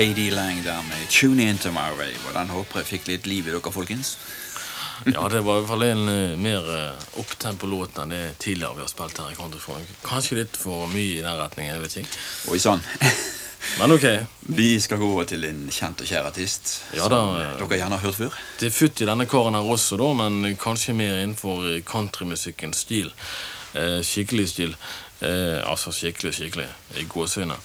KD Lang der med 'Tune In To My Way'. Hvordan håper jeg fikk litt liv i dere, folkens. Ja, det var i hvert fall en uh, mer uh, opptempo-låt enn det tidligere vi har spilt her i Kontrafon. Kanskje litt for mye i den retningen. jeg vet ikke. Oi sann. Men ok. Vi skal gå over til en kjent og kjær artist Ja da, som eh, dere gjerne har hørt før. Det er futt i denne karen her også, da, men kanskje mer innenfor countrymusikkens stil. Eh, skikkelig stil. Eh, altså skikkelig, skikkelig. I gåseøyne.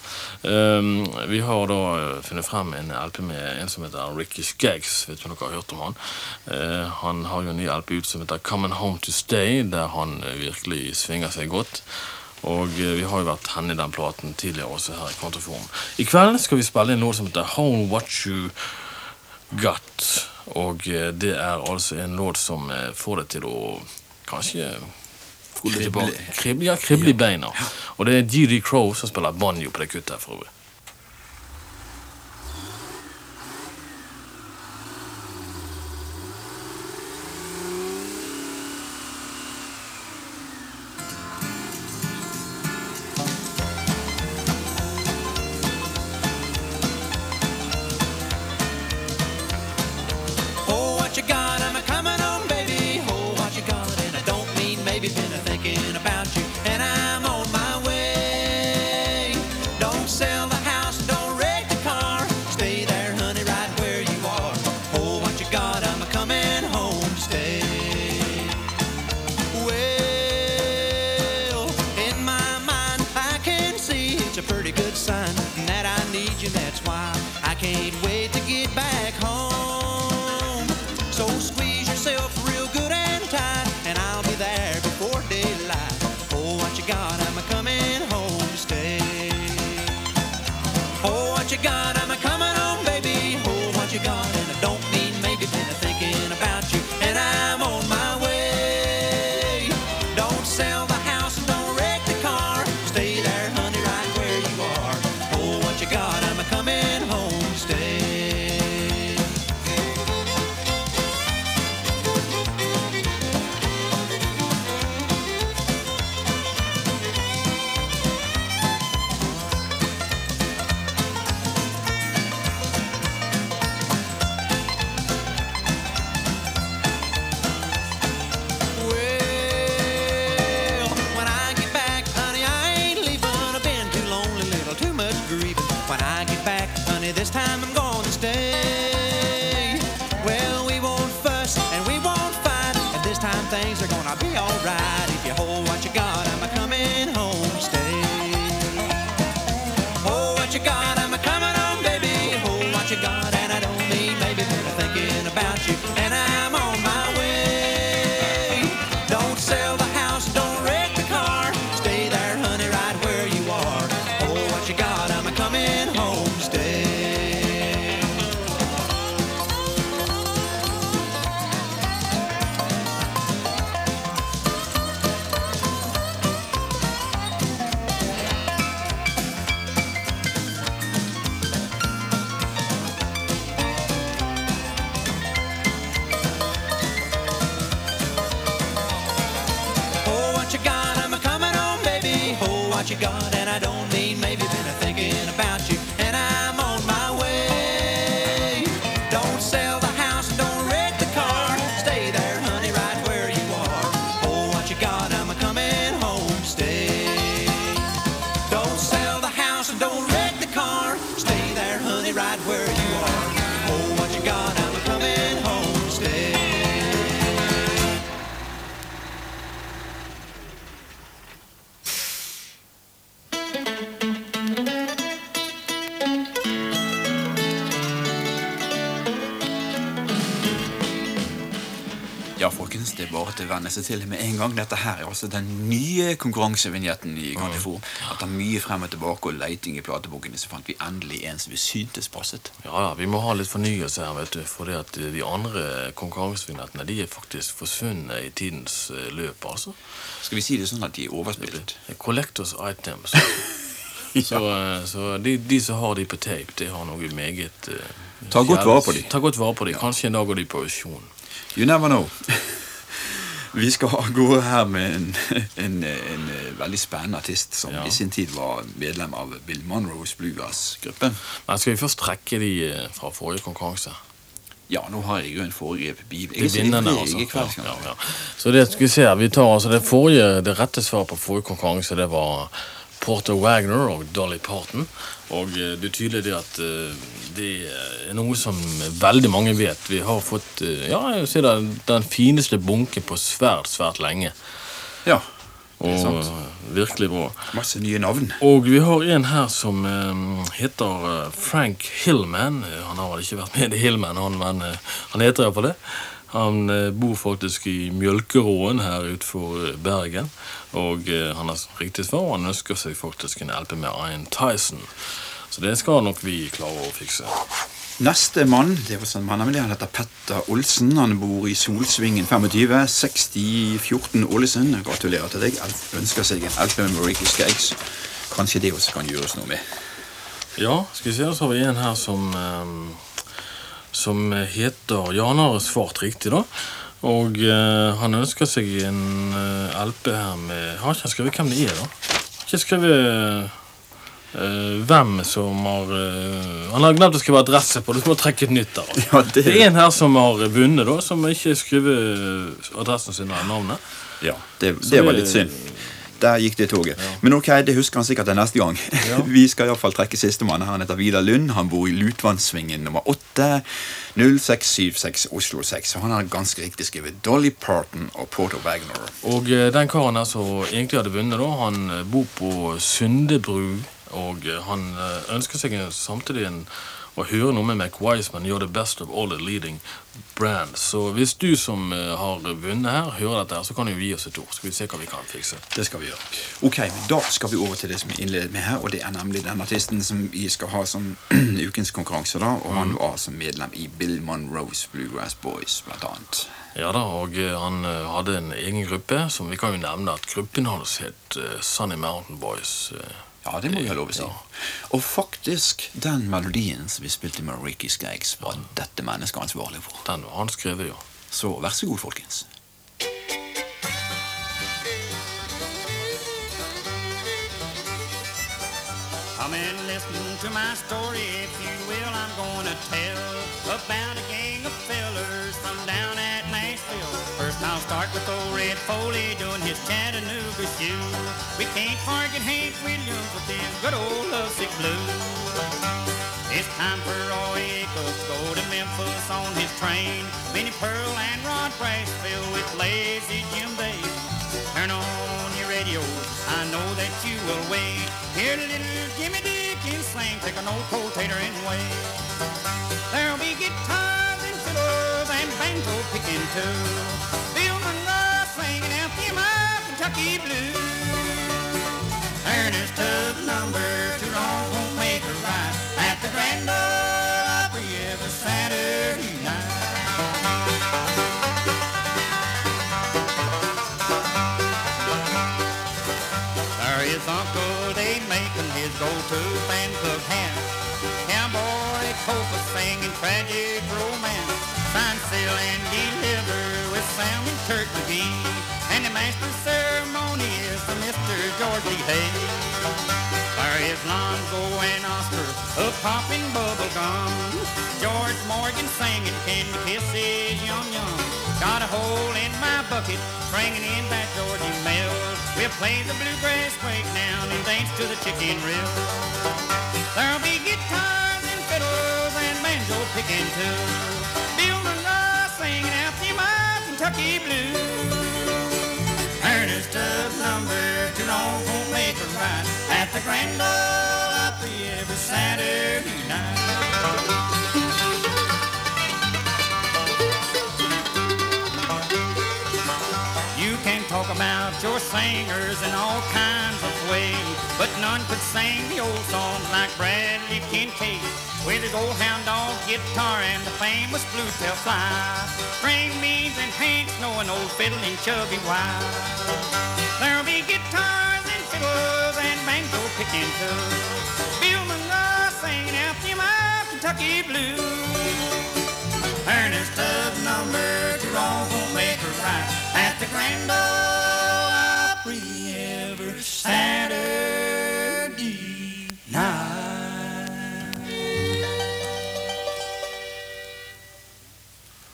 Eh, vi har da eh, funnet frem en LP med en som heter Ricky Skaggs. Vet du om dere har hørt om han. Eh, han har jo en ny LP ut som heter Coming Home To Stay, der han eh, virkelig svinger seg godt. Og vi har jo vært henne i den platen tidligere også her i Kvantoform. I kveld skal vi spille en låt som heter Home What You Got. Og det er altså en låt som får deg til å kanskje Krible. tilbake. Krible, ja, beina. Og det er GD Crow som spiller banjo på det kuttet her, for øvrig. And I don't mean maybe venne seg til med en gang. Dette her er altså den nye konkurransevignetten i Countryfor. Etter mye frem og tilbake og leiting i platebokene, så fant vi endelig en som vi syntes passet. Ja, ja, vi må ha litt fornyelse her, vet du. For det at de andre konkurransevignettene de er faktisk forsvunnet i tidens eh, løp, altså. Skal vi si det sånn at de er overspilt? Collectors items. Så, eh, så de, de som har de på tape, de har noe meget eh, Ta godt vare på de. Ta godt vare på de. Kanskje en dag går de på auksjon. You never know. Vi skal gå her med en, en, en eh, veldig spennende artist som Ja. i sin tid var medlem av Bill Monroes Bluegrass-gruppen. Men skal vi først trekke de eh, fra forrige konkurranse? Ja, nå har jeg jo en foregrep bil. De vinnerne, altså. kveld, Ja, ja, ja. Så det skal vi se her. Vi tar altså det forrige, det rette svaret på forrige konkurranse, det var Porter Wagner og Dolly Parton. Og eh, det er tydelig det at eh, det er noe som veldig mange vet. Vi har fått eh, ja, jeg si det, den fineste bunken på svært, svært lenge. Ja, det er sant. Og virkelig bra. Masse nye navn. Og vi har en her som heter Frank Hillman. Han har vel ikke vært med i Hillman, han, men han heter iallfall det. Han eh, bor faktisk i Mjølkeråen her utenfor eh, Bergen. Og eh, han har riktig svar, han ønsker seg faktisk en LP med Ian Tyson. Så det skal nok vi klare å fikse. Neste mann det var sånn mann han heter Petter Olsen. Han bor i Solsvingen 25, 6014 Ålesund. Gratulerer til deg. Han Ønsker seg en LP med Ricky Skaggs. Kanskje det også kan gjøres noe med. Ja, skal vi se, så har vi en her som eh, Som heter Ja, han har svart riktig, da. Og eh, han ønsker seg en eh, LP her med Har ikke han skrevet hvem det er, da? Har ikke skrevet eh, hvem som har eh, Han har glemt å skrive adresse på det. Du må trekke et nytt der. Ja, det- det er en her som har vunnet, da, som ikke skriver adressen sin og navnet. Ja, det, Så det var litt synd. Der gikk det toget. Men ok, det husker han sikkert til neste gang. Ja. Vi skal iallfall trekke sistemann. Han heter Vidar Lund. Han bor i Lutvannsvingen nummer 8. 0676 Oslo 6. Og han har ganske riktig skrevet Dolly Parton og Porter Wagner. Og eh, den karen her som egentlig hadde vunnet, da, han eh, bor på Sundebru. Og eh, han ønsker seg samtidig en, å høre noe med Mac Wiseman, 'You're the best of all the leading brands'. Så hvis du som eh, har vunnet her, hører dette, her, så kan du gi oss et ord. Skal vi se hva vi kan fikse. Det skal vi gjøre. Ok, Da skal vi over til det som vi innledet med her, og det er nemlig den artisten som vi skal ha som ukens konkurranse. da, Og han var som medlem i Bill Monroes Bluegrass Boys, blant annet. Ja da, og eh, han eh, hadde en egen gruppe, som vi kan jo nevne at gruppen hans het Sunny Mountain Boys. Ja, det må vi ha lov å si. Ja. Og faktisk, den melodien som vi spilte med Ricky Skaggs, var dette mennesket ansvarlig for. Den var han skrevet, ja. Så vær så god, folkens. Come and listen to my story, if you will. I'm gonna tell about a gang of fellers from down at Nashville. I'll start with old Red Foley doing his Chattanooga shoe. We can't forget Hank Williams with his good old lovesick blues. It's time for Roy to go to Memphis on his train. Minnie Pearl and Rod Brashville with Lazy Jim Dave. Turn on your radio, I know that you will wait. Hear little Jimmy Dickens sing, take an old potato and wait. There'll be guitars and picking too. Bill Monroe singing the my Kentucky blues. Ernest Tubb number two long won't make a right at the Grand Ole Opry every Saturday night. There is Uncle Dave making his go-to fan club hat. Cowboy Copa singing tragic romance. Seal, and deliver with Sam and Kurt McGee. And the master ceremony is the Mr. George D. Hayes. There is Lonzo and Oscar of popping bubble gum. George Morgan singing Can You Kiss His Yum Yum. Got a hole in my bucket, bringing in that Georgie Mills. We'll play the bluegrass breakdown and dance to the chicken reel. There'll be guitars and fiddles and banjo picking too. Singing out my Kentucky blues. Ernest Tubb number two long won't make a right at the Grand Ole Opry every Saturday night. About your singers in all kinds of ways, but none could sing the old songs like Bradley Kincaid. With his old hound dog guitar and the famous blue tail fly. String beans and Hank Snow and old fiddling Chubby Wise. There'll be guitars and fiddles and banjo picking too. Bill Monroe singing out the my Kentucky blues. Ernest Tubb number wrong won't make her right at the Grand Saturday night.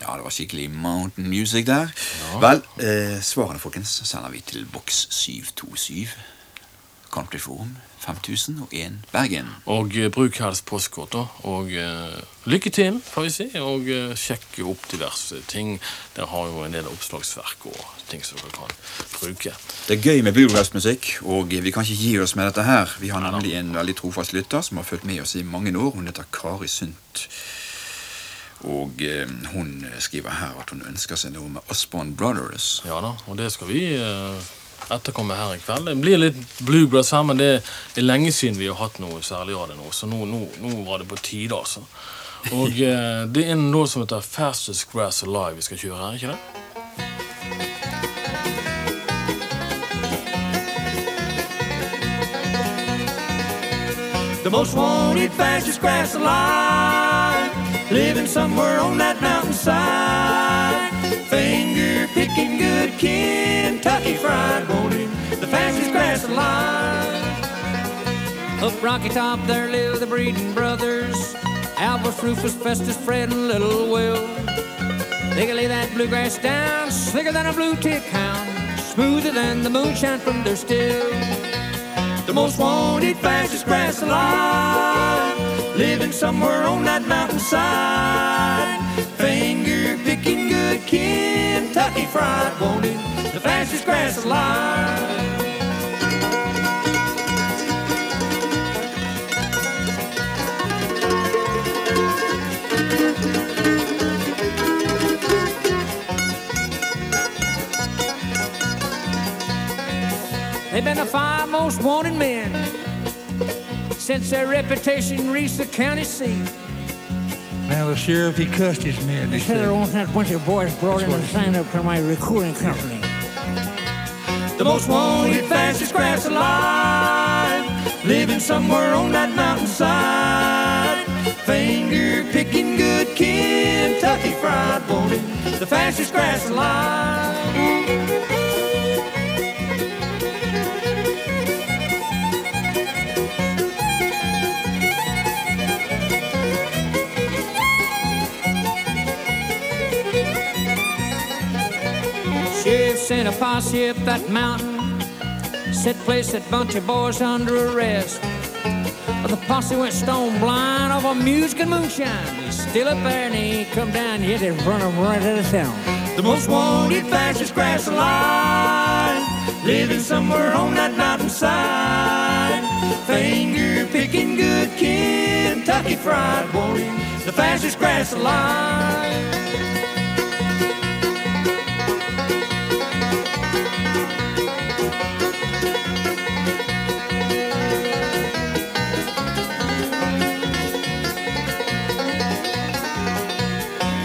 Ja, det var skikkelig mountain music der. Ja. Vel, eh, svarene folkens sender vi til boks 727. Country Forum 5001 Bergen. Og eh, bruk helst da. Og uh, lykke til, får vi si. Og uh, sjekk opp diverse ting. Der har jo en del oppslagsverk og ting som dere kan bruke. Det er gøy med bluegrass-musikk, og vi kan ikke gi oss med dette her. Vi har nemlig en veldig trofast lytter som har fulgt med oss i mange år. Hun heter Kari Sundt. Og eh, hun skriver her at hun ønsker seg noe med Osborne Brothers. Ja da, og det skal vi eh, etterkomme her i kveld. Det blir litt bluegrass her, men det er lenge siden vi har hatt noe særlig av det nå, så nå, nå, nå var det på tide, altså. Og eh, det er en låt som heter Fastest Grass Alive vi skal kjøre her, ikke det? The most wanted, fastest grass alive. Living somewhere on that mountainside. Finger picking good Kentucky fried morning. The fastest grass alive. Up Rocky Top there live the Breeden brothers. Albus, Rufus, Festus, Fred, and Little Will. They can lay that bluegrass down slicker than a blue tick hound. Smoother than the moonshine from their still. The most wanted, fastest grass alive. Living somewhere on that mountainside. Good Kentucky fried wanted. The fastest grass alive. They've been the five most wanted men since their reputation reached the county seat. Now the sheriff, he cussed his men. He Instead said, of wanting that bunch of boys brought in and signed up for my recording company. The most wanted, fastest grass alive. Living somewhere on that mountainside. Finger picking good Kentucky fried wanted. The fastest grass alive. Sent a posse up that mountain, set place that bunch of boys under arrest. But the posse went stone blind over music and moonshine. He's still up there and he ain't come down yet front of 'em right out of town. The most wanted, fastest grass alive, living somewhere on that mountainside. Finger picking good Kentucky fried wanted, the fastest grass alive.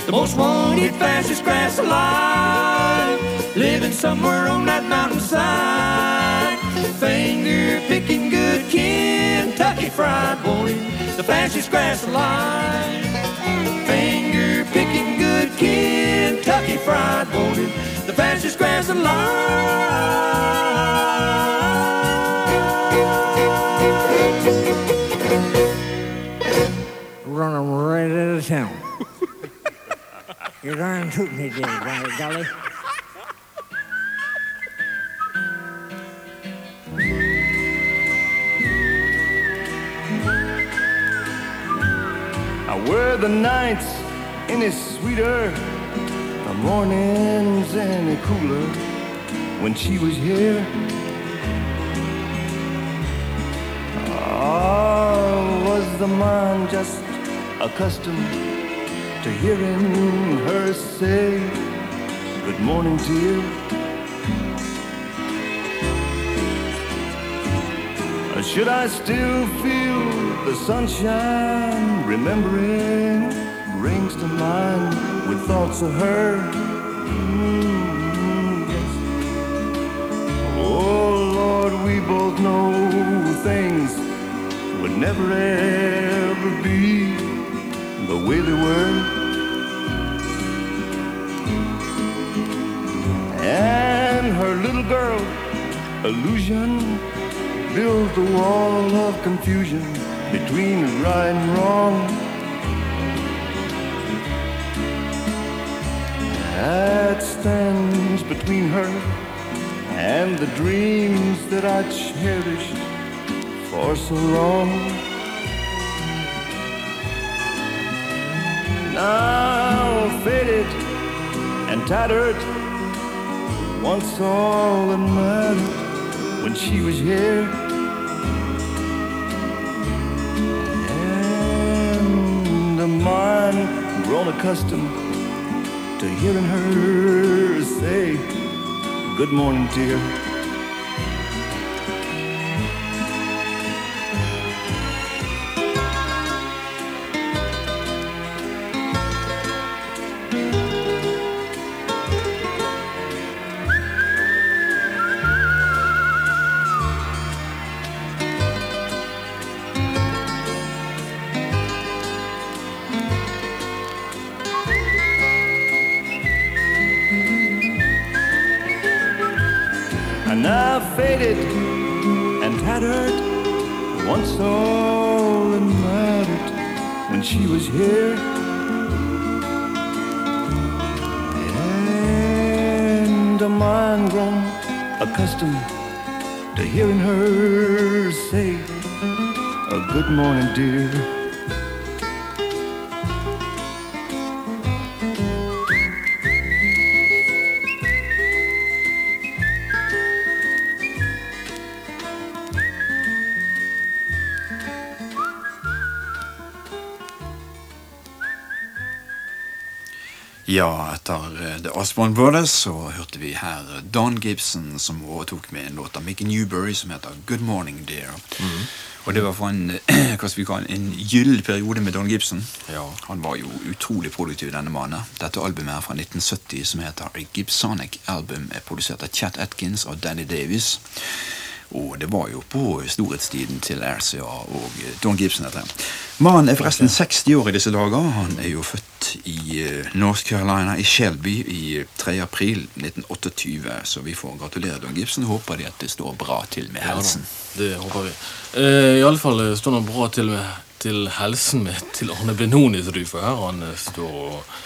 The most wanted, fastest grass alive. Living somewhere on that mountainside. Finger picking good Kentucky fried boy. The fastest grass alive. Finger picking good Kentucky fried boy. The fastest grass alive. You're darn tootin' it did, by golly. I wear the nights any sweeter, the mornings any cooler when she was here. Or was the mind just accustomed to hearing her say good morning to you? Should I still feel the sunshine, remembering brings to mind with thoughts of her? Mm, yes. Oh Lord, we both know things would never ever be the way they were. And her little girl, illusion, builds the wall of confusion between right and wrong. that stands between her and the dreams that I cherished for so long. Now faded and tattered, once all that mattered when she was here. And a mind grown accustomed to hearing her say, Good morning, dear. When she was here. And a mind grown accustomed to hearing her say, a good morning, dear. Ja, etter eh, The Osborne Brothers så hørte vi her Don Gibson som overtok med en låt av Mickey Newberry som heter Good Morning Dear. Og det var for en, hva skal vi kalle, en gyllen periode med Don Gibson. Ja. Han var jo utrolig produktiv, denne mannen. Dette albumet er fra 1970 som heter A Gibsonic Album, er produsert av Chat Atkins og Danny Davis. Og det var jo på storhetstiden til RCA og Don Gibson. Dette. Mannen er forresten 60 år i disse dager. Han er jo født i eh, North Carolina, i Shelby, i 3. april 1928. Så vi får gratulere Don Gibson. Håper de at det står bra til med Ja helsen. det håper vi. Eh, I alle fall eh, står det bra til, med, til helsen med til Arne Benoni, som du får her. Han eh, står og,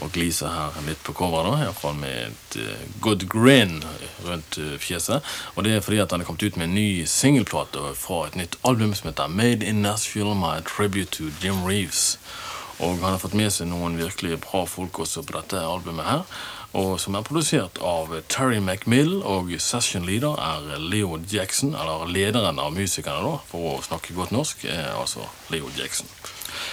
og gliser her midt på coveret, da, i hvert fall med et eh, good grin rundt eh, fjeset. Og det er fordi at han er kommet ut med en ny singelplate fra et nytt album som heter Made in Nashville, my tribute to Jim Reeves. Og han har fått med seg noen virkelig bra folk også på dette albumet her. Og som er produsert av Terry McMill, og session leader er Leo Jackson. Eller lederen av musikerne, da, for å snakke godt norsk, er altså Leo Jackson.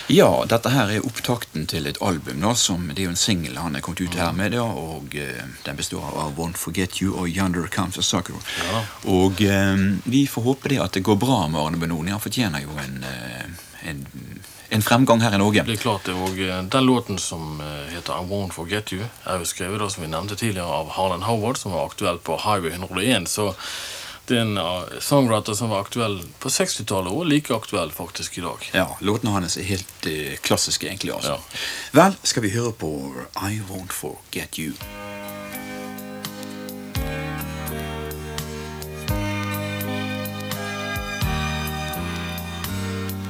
Ja, dette her er opptakten til et album. da, som Det er jo en singel han er kommet ut her med. da, og uh, Den består av Won't Forget You og Yonder Comes a Sucker. Ja. Og um, vi får håpe det at det går bra med Arne Benoni. Han fortjener jo en, eh, en, en fremgang her i Norge. Det er klart det, og Den låten som heter I Won't Forget You, er jo skrevet da, som vi nevnte tidligere av Harlan Howard, som var aktuell på Highway 101. Så det er en eh, songwriter som var aktuell på 60-tallet, og like aktuell faktisk i dag. Ja, Låtene hans er helt uh, klassiske, egentlig. altså. Ja. Vel, skal vi høre på I Won't Forget You.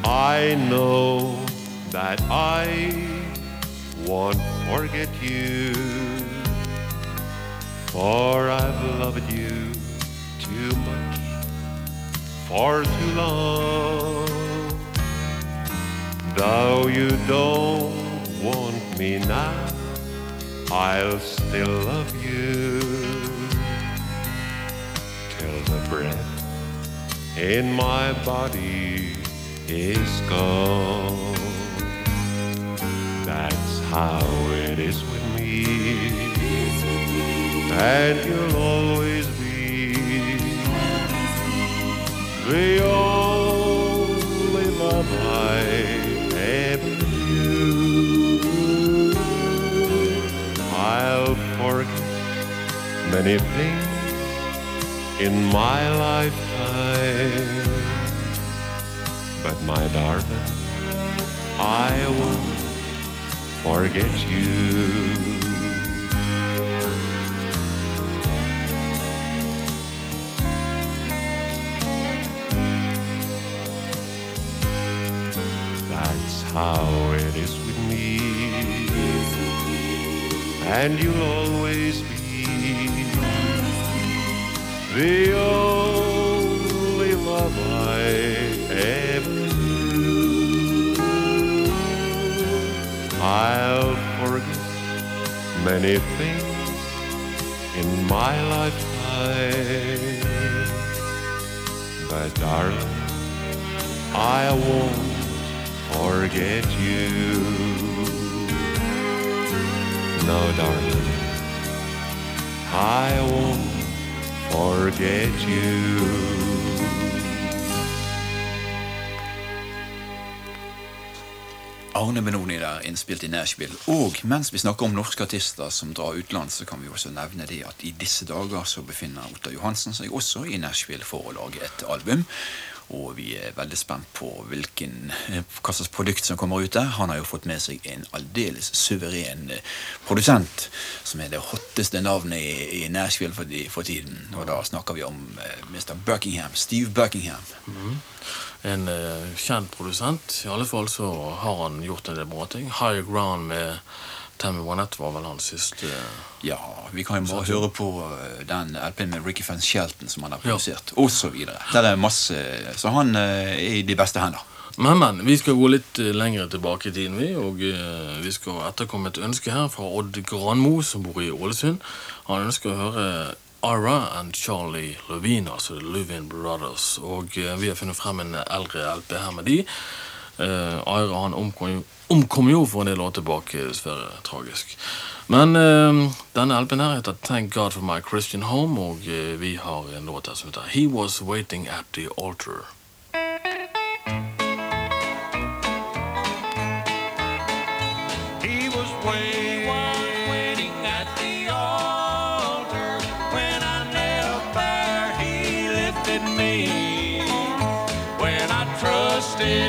I know that I won't forget you, for I've loved you for too long. Though you don't want me now, I'll still love you till the breath in my body is gone. That's how it is with me, and you'll always the only love I ever knew. I'll forget many things in my lifetime. But my darling, I won't forget you. How it is with me. and you'll always be the only love I ever knew. I'll forget many things in my lifetime, but darling, I won't forget you. No, darling, I won't forget you. Arne Benoni der, innspilt i Nashville. Og mens vi snakker om norske artister som drar utenlands, så kan vi også nevne det at i disse dager så befinner Otta Johansen seg også i Nashville for å lage et album. Og vi er veldig spent på hvilken, eh, hva slags produkt som kommer ut der. Han har jo fått med seg en aldeles suveren eh, produsent, som er det hotteste navnet i, i Nashville for, de, for tiden. Og da snakker vi om eh, Mr. Buckingham, Steve Buckingham. En uh, kjent produsent. I alle fall så har han gjort en del bra ting. High Ground med Tammy var vel hans siste Ja, vi kan jo bare høre på eh, den LP-en med Ricky Fans Shelton som han har Ja. produsert, så videre. Der er masse, så han eh, er i de beste hender. Men, men. Vi skal gå litt eh, lenger tilbake i tiden, vi. Og eh, vi skal etterkomme et ønske her fra Odd Granmo, som bor i Ålesund. Han ønsker å høre Ara and Charlie Levine, altså The Levin Brothers. Og eh, vi har funnet frem en eldre LP her med de. Eh, Ira han omkom omkom jo for en del år tilbake, dessverre tragisk. Men eh, denne LP-en her heter Thank God for My Christian Home, og eh, vi har en låt her som Was Waiting at the Altar.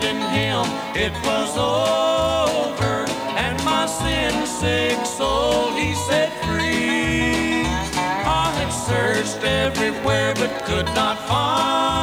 In it was over, and my sin-sick soul He set free. I had searched everywhere but could not find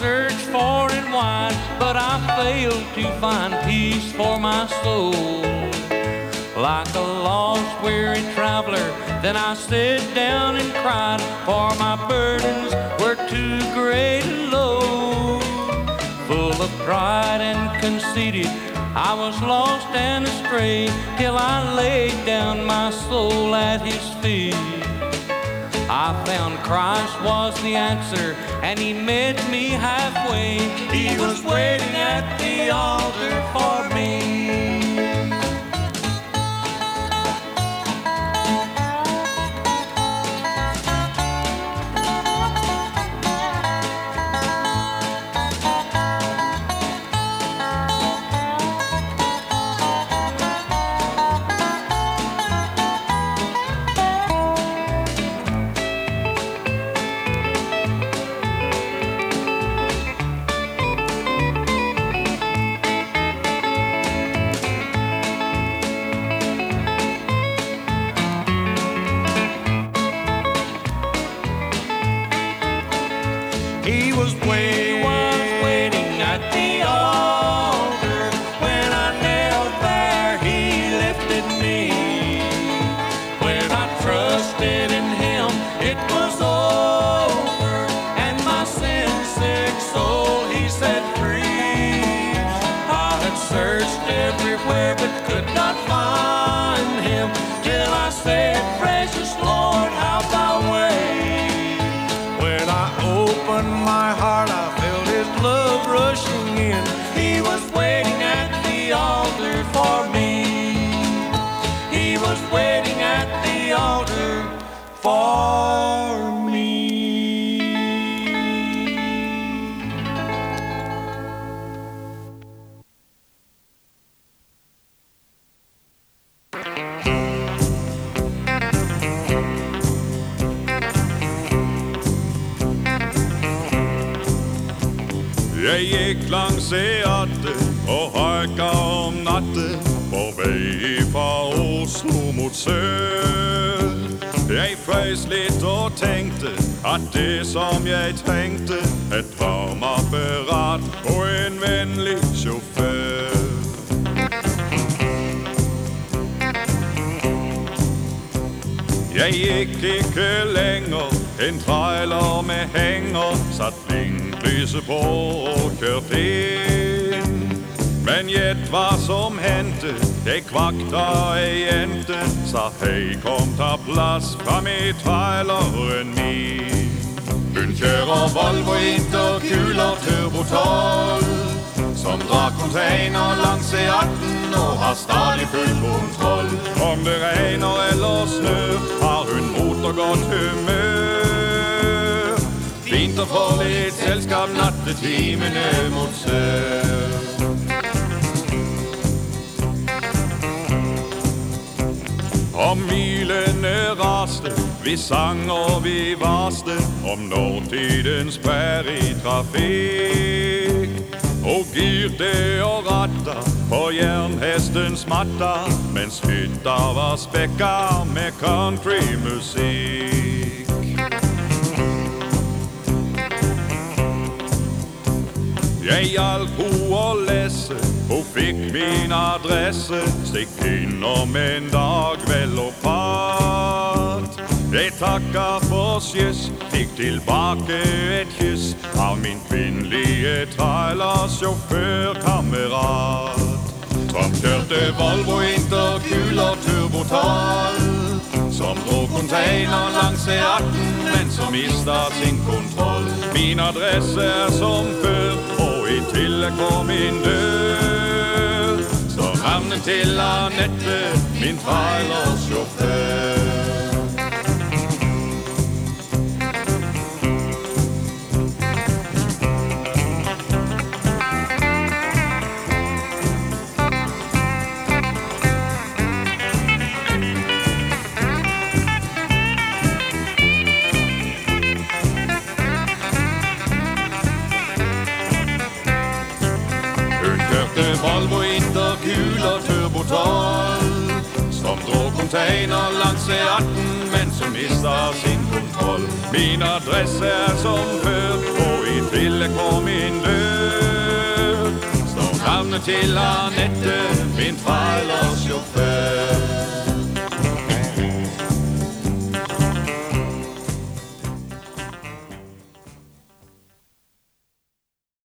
I searched far and wide, but I failed to find peace for my soul. Like a lost, weary traveler, then I sat down and cried, for my burdens were too great and low. Full of pride and conceited, I was lost and astray, till I laid down my soul at his feet. I found Christ was the answer, and he met me halfway. He was waiting at the altar for me. På vei fra Oslo mot sør. Jeg frøys litt og tenkte at det som jeg trengte, et varmeapparat og en vennlig sjåfør. Jeg gikk ikke lenger, en trailer med henger satt blinklyset på og kjørte inn. Men gjett hva som hendte, det kvakta ei jente, sa hei, kom ta plass fram i traileren min. Hun kjører Volvo interkuler Turbo 12, som drar container langs E18 og har stadig full kontroll. Om det regner eller snør, har hun mot og godt humør. Fint å få litt selskap nattetimene mot sør. Om milene raste, vi sang og vi vaste om nåtidens prærietrafikk. Og girte og ratta på jernhestens matta, mens hytta var spekka med countrymusikk. Jeg hjalp ho å lese, hun fikk min adresse. Stikk innom en dag vel og prat. Jeg takka for skyss, fikk tilbake et kyss av min kvinnelige trailersjåførkamerat. Som kjørte Volvo Interkul og 12 Som dro container langs E18 Men som mista sin kontroll Min adresse er som før Og i tillegg på min dør til Anette Min trailersjåfør Hun Min adresse er som før, og i tillegg på min dør står navnet til Anette, min far eller sjåfør.